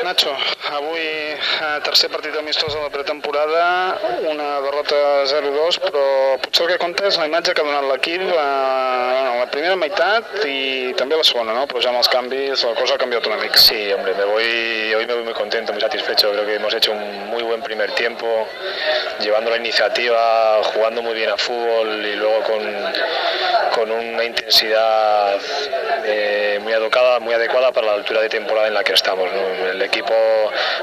Nacho, avui eh, tercer partit amistós de la pretemporada, una derrota 0-2, però potser el que compta és la imatge que ha donat l'equip eh, en la primera meitat i també la segona, ¿no? Però ja amb els canvis la cosa ha canviat una mica. Sí, hombre, me voy, hoy me voy muy contento, muy satisfecho. Creo que hemos hecho un muy buen primer tiempo, llevando la iniciativa, jugando muy bien a fútbol y luego con, con una intensidad eh, muy adecuada, muy adecuada para la altura de temporada en la que estamos. El equipo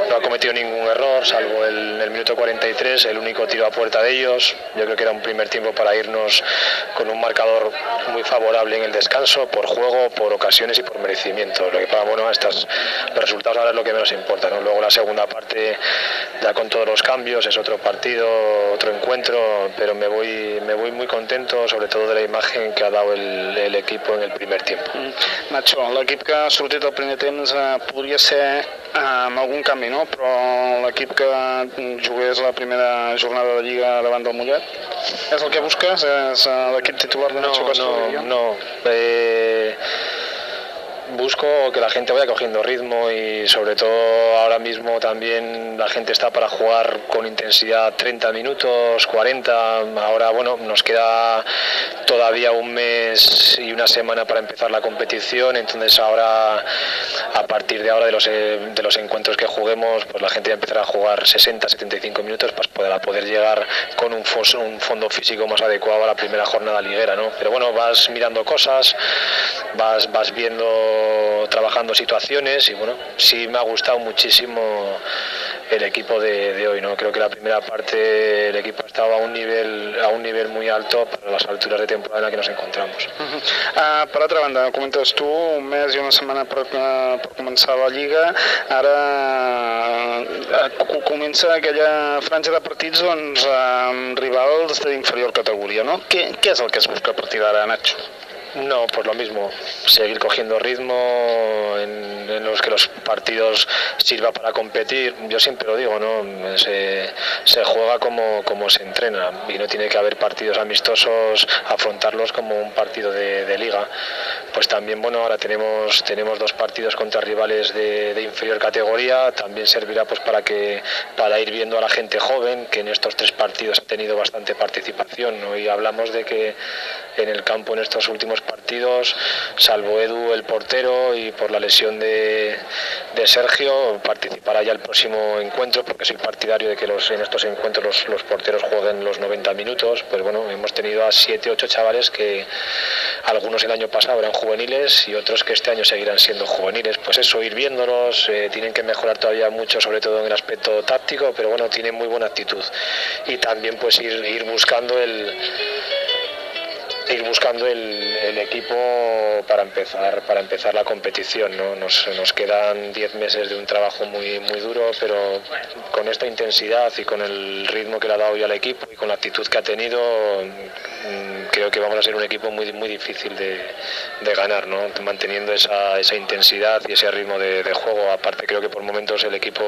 no ha cometido ningún error, salvo el, el minuto 43, el único tiro a puerta de ellos. Yo creo que era un primer tiempo para irnos con un marcador muy favorable en el descanso, por juego, por ocasiones y por merecimiento. Lo que para bueno, estas, los resultados ahora es lo que menos importa. Luego la segunda parte, ya con todos los cambios, es otro partido, otro encuentro, pero me voy, me voy muy contento, sobre todo de la imagen que ha dado el, el equipo en el primer tiempo. Nacho, l'equip que ha sortit al primer temps eh, podria ser eh, amb algun canvi, no? Però l'equip que jugués la primera jornada de Lliga davant del Mollet és el que busques? És eh, l'equip titular de Nacho No, Castro? no, no. Eh, busco que la gente vaya cogiendo ritmo y sobre todo ahora mismo también la gente está para jugar con intensidad 30 minutos, 40. Ahora, bueno, nos queda todavía un mes y una semana para empezar la competición, entonces ahora, a partir de ahora de los, eh, de los encuentros que juguemos, pues la gente ya empezará a jugar 60, 75 minutos para poder llegar con un, un fondo físico más adecuado a la primera jornada liguera, ¿no? Pero bueno, vas mirando cosas, vas, vas viendo, trabajando situaciones y bueno, sí me ha gustado muchísimo el equipo de, de hoy, ¿no? Creo que la primera parte el equipo estaba a un nivel, a un nivel muy alto para las alturas de temporada en la que nos encontramos. Uh, per altra banda, comentes tu, un mes i una setmana per, uh, per començar la Lliga, ara uh, co- comença aquella franja de partits doncs, amb rivals d'inferior categoria, no? Què, què és el que es busca a partir d'ara, Nacho? No, pues lo mismo, seguir cogiendo ritmo en, los que los partidos sirva para competir. Yo siempre lo digo, ¿no? Se, juega como, como se entrena y no tiene que haber partidos amistosos, afrontarlos como un partido de, liga. Pues también, bueno, ahora tenemos, tenemos dos partidos contra rivales de, inferior categoría, también servirá pues para que para ir viendo a la gente joven que en estos tres partidos ha tenido bastante participación. Y hablamos de que en el campo en estos últimos partidos, salvo Edu el portero y por la lesión de, Sergio, participará ya el próximo encuentro porque soy partidario de que en estos encuentros los, los porteros jueguen los 90 minutos. Pues bueno, hemos tenido a 7, 8 chavales que algunos el año pasado eran juveniles y otros que este año seguirán siendo juveniles. Pues eso, ir viéndolos, eh, tienen que mejorar todavía mucho, sobre todo en el aspecto táctico, pero bueno, tienen muy buena actitud. Y también pues ir, ir buscando el ir buscando el, equipo para empezar para empezar la competición ¿no? nos, nos quedan 10 meses de un trabajo muy muy duro pero con esta intensidad y con el ritmo que le ha dado ya al equipo y con la actitud que ha tenido mm, creo que vamos a ser un equipo muy muy difícil de, de ganar ¿no? manteniendo esa, esa intensidad y ese ritmo de, de juego aparte creo que por momentos el equipo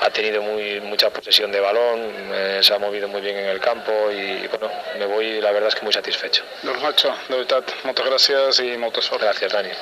ha tenido muy mucha posesión de balón eh, se ha movido muy bien en el campo y bueno me voy la verdad es que muy satisfecho Doncs Nacho, de veritat, moltes gràcies i molta sort. Gracias, Dani.